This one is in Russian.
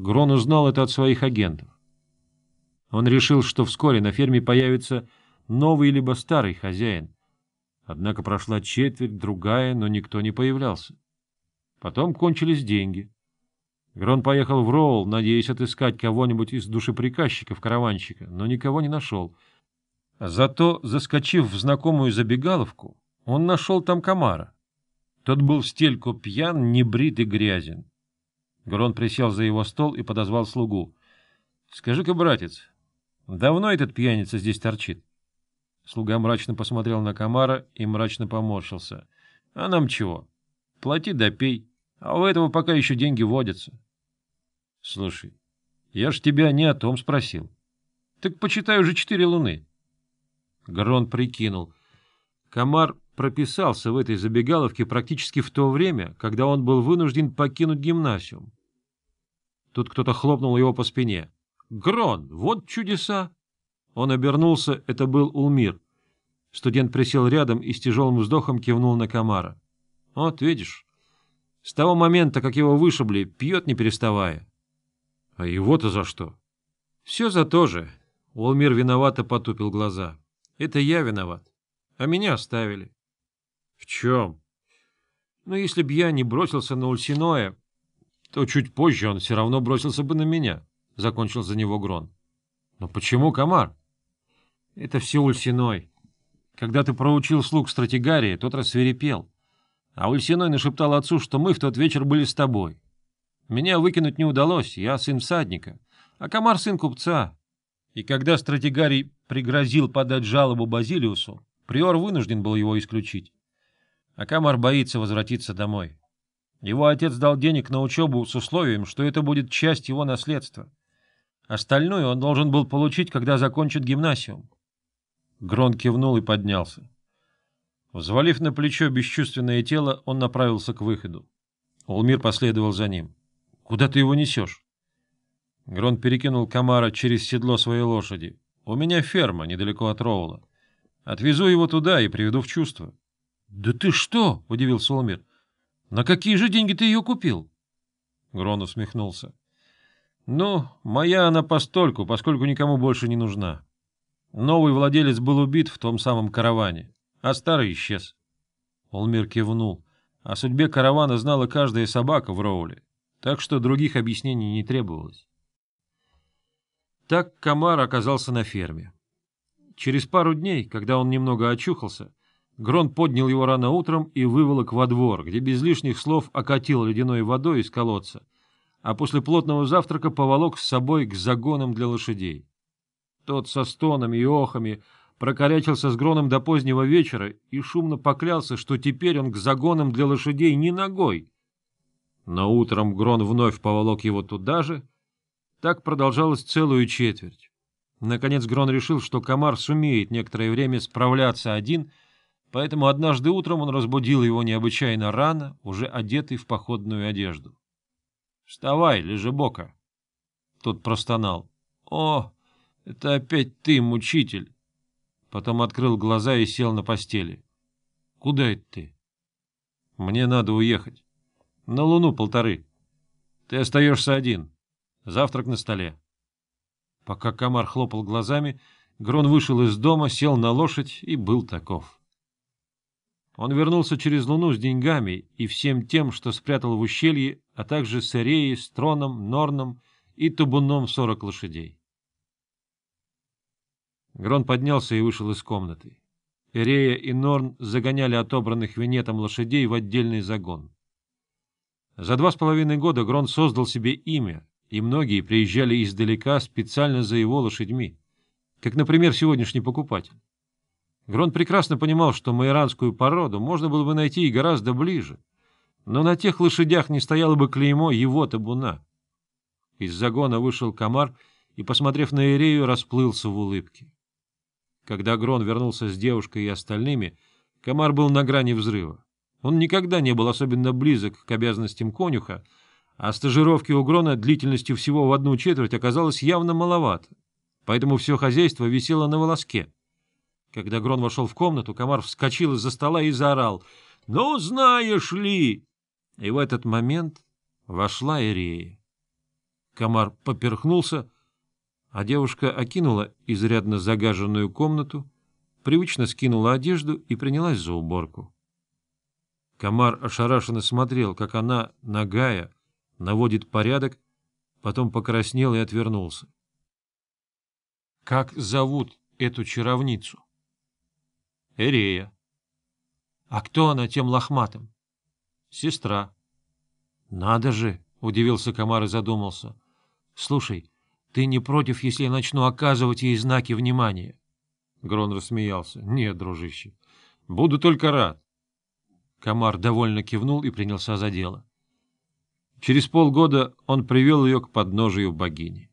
Грон узнал это от своих агентов. Он решил, что вскоре на ферме появится новый либо старый хозяин. Однако прошла четверть, другая, но никто не появлялся. Потом кончились деньги. Грон поехал в Роул, надеясь отыскать кого-нибудь из душеприказчиков караванщика, но никого не нашел. Зато, заскочив в знакомую забегаловку, он нашел там комара. Тот был в стельку пьян, небрит и грязен. Грон присел за его стол и подозвал слугу. — Скажи-ка, братец, давно этот пьяница здесь торчит? Слуга мрачно посмотрел на комара и мрачно поморщился. — А нам чего? Плати да пей, а у этого пока еще деньги водятся. — Слушай, я ж тебя не о том спросил. Так почитай уже четыре луны. Грон прикинул. Комар прописался в этой забегаловке практически в то время, когда он был вынужден покинуть гимнасиум. Тут кто-то хлопнул его по спине. «Грон, вот чудеса!» Он обернулся, это был Улмир. Студент присел рядом и с тяжелым вздохом кивнул на комара. «Вот, видишь, с того момента, как его вышибли, пьет не переставая». «А его-то за что?» «Все за то же». Улмир виновато потупил глаза. «Это я виноват. А меня оставили». «В чем?» «Ну, если б я не бросился на Ульсиноя, то чуть позже он все равно бросился бы на меня», — закончил за него Грон. «Но почему комар?» «Это все Ульсиной. Когда ты проучил слуг стратегарии, тот рассверепел. А Ульсиной нашептал отцу, что мы в тот вечер были с тобой. Меня выкинуть не удалось, я сын всадника, а комар сын купца. И когда стратегарий пригрозил подать жалобу Базилиусу, приор вынужден был его исключить. А комар боится возвратиться домой. Его отец дал денег на учебу с условием, что это будет часть его наследства. Остальное он должен был получить, когда закончит гимнасиум. Грон кивнул и поднялся. Взвалив на плечо бесчувственное тело, он направился к выходу. Улмир последовал за ним. — Куда ты его несешь? Грон перекинул комара через седло своей лошади. — У меня ферма, недалеко от Роула. Отвезу его туда и приведу в чувство. — Да ты что? — удивился Улмир. — На какие же деньги ты ее купил? Грон усмехнулся. — Ну, моя она постольку, поскольку никому больше не нужна. Новый владелец был убит в том самом караване, а старый исчез. Олмир кивнул. О судьбе каравана знала каждая собака в Роуле, так что других объяснений не требовалось. Так комар оказался на ферме. Через пару дней, когда он немного очухался, Грон поднял его рано утром и выволок во двор, где без лишних слов окатил ледяной водой из колодца, а после плотного завтрака поволок с собой к загонам для лошадей. Тот со стонами и охами прокорячился с Гроном до позднего вечера и шумно поклялся, что теперь он к загонам для лошадей не ногой. Но утром Грон вновь поволок его туда же. Так продолжалось целую четверть. Наконец Грон решил, что комар сумеет некоторое время справляться один, поэтому однажды утром он разбудил его необычайно рано, уже одетый в походную одежду. — Вставай, лежебока! Тот простонал. — О, это опять ты, мучитель! Потом открыл глаза и сел на постели. — Куда это ты? — Мне надо уехать. — На луну полторы. Ты остаешься один. Завтрак на столе. Пока комар хлопал глазами, Грон вышел из дома, сел на лошадь и был таков. Он вернулся через луну с деньгами и всем тем, что спрятал в ущелье, а также с Эреей, с Троном, Норном и табуном сорок лошадей. Грон поднялся и вышел из комнаты. Эрея и Норн загоняли отобранных винетом лошадей в отдельный загон. За два с половиной года Грон создал себе имя, и многие приезжали издалека специально за его лошадьми, как, например, сегодняшний покупатель. Грон прекрасно понимал, что майоранскую породу можно было бы найти и гораздо ближе, но на тех лошадях не стояло бы клеймо его табуна. Из загона вышел комар и, посмотрев на Ирею, расплылся в улыбке. Когда Грон вернулся с девушкой и остальными, комар был на грани взрыва. Он никогда не был особенно близок к обязанностям конюха, а стажировки у Грона длительностью всего в одну четверть оказалось явно маловато, поэтому все хозяйство висело на волоске. Когда Грон вошел в комнату, комар вскочил из-за стола и заорал «Ну, знаешь ли!» И в этот момент вошла Ирея. Комар поперхнулся, а девушка окинула изрядно загаженную комнату, привычно скинула одежду и принялась за уборку. Комар ошарашенно смотрел, как она, нагая, наводит порядок, потом покраснел и отвернулся. — Как зовут эту чаровницу? — Эрея. — А кто она тем лохматым? — Сестра. — Надо же! — удивился Комар и задумался. — Слушай, ты не против, если я начну оказывать ей знаки внимания? Грон рассмеялся. — Нет, дружище, буду только рад. Комар довольно кивнул и принялся за дело. Через полгода он привел ее к подножию богини.